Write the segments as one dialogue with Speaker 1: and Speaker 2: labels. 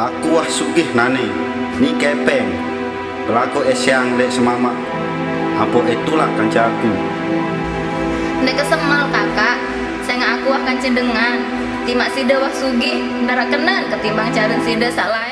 Speaker 1: Aku wah sugih nane, ni kepeng. pelaku esyang eh lek semama, Apa itulah kanca aku.
Speaker 2: Nek kesemal kakak, saya aku akan cendengan. Timak sida wah sugih, darah kenan ketimbang carin sida salah.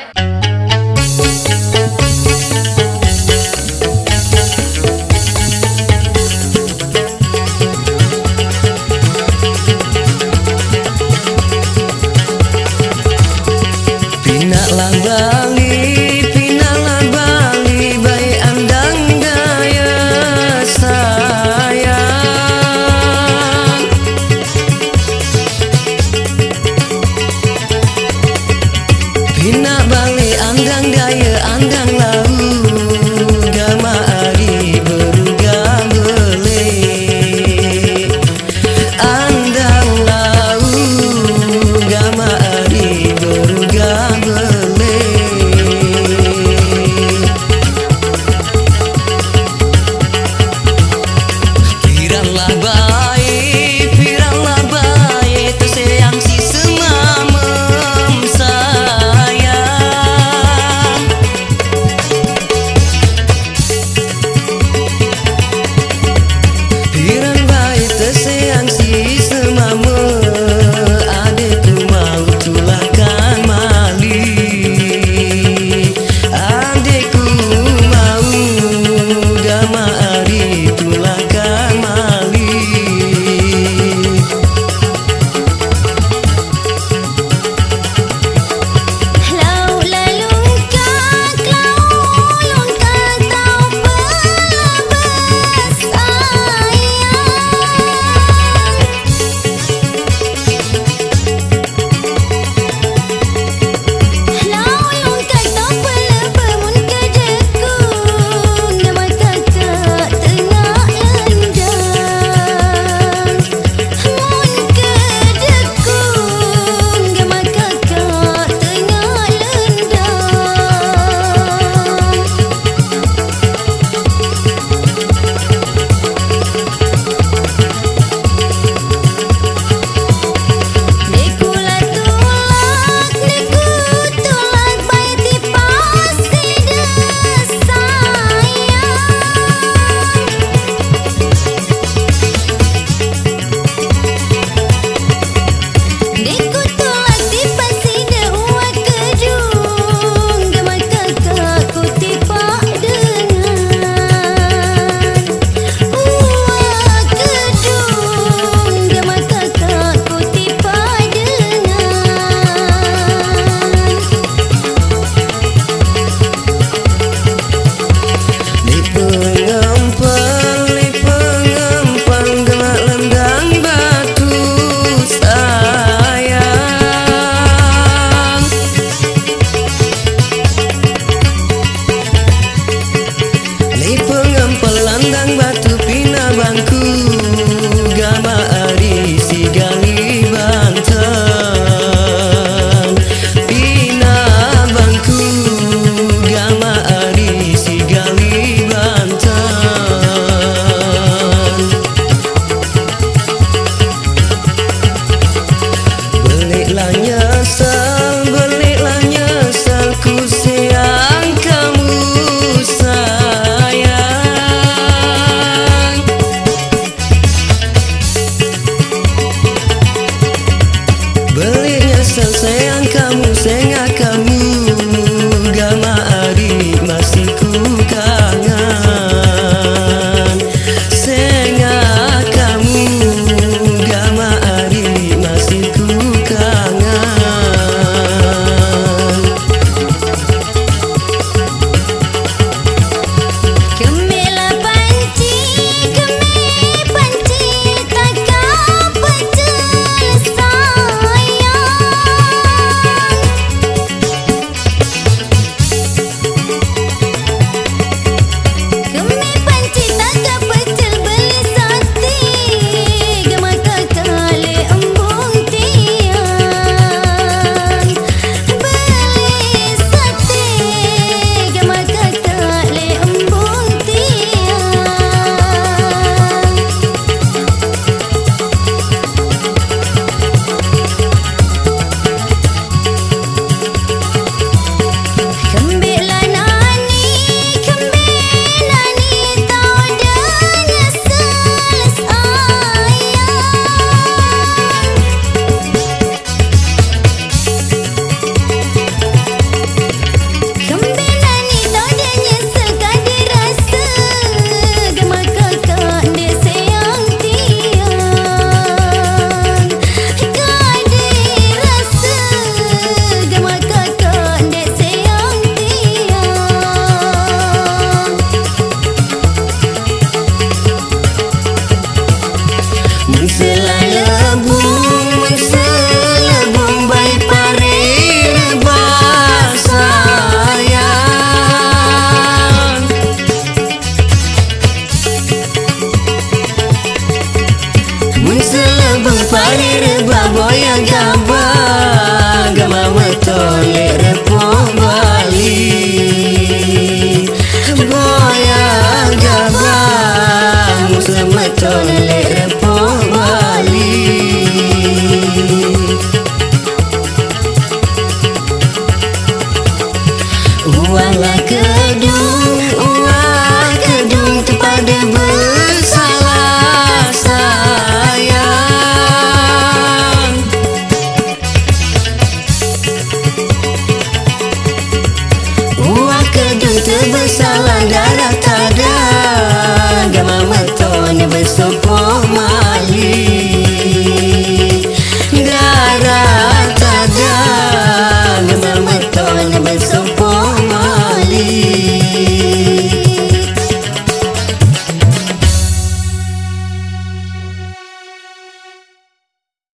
Speaker 3: Uanglah gedung, uang gedung kepada beliau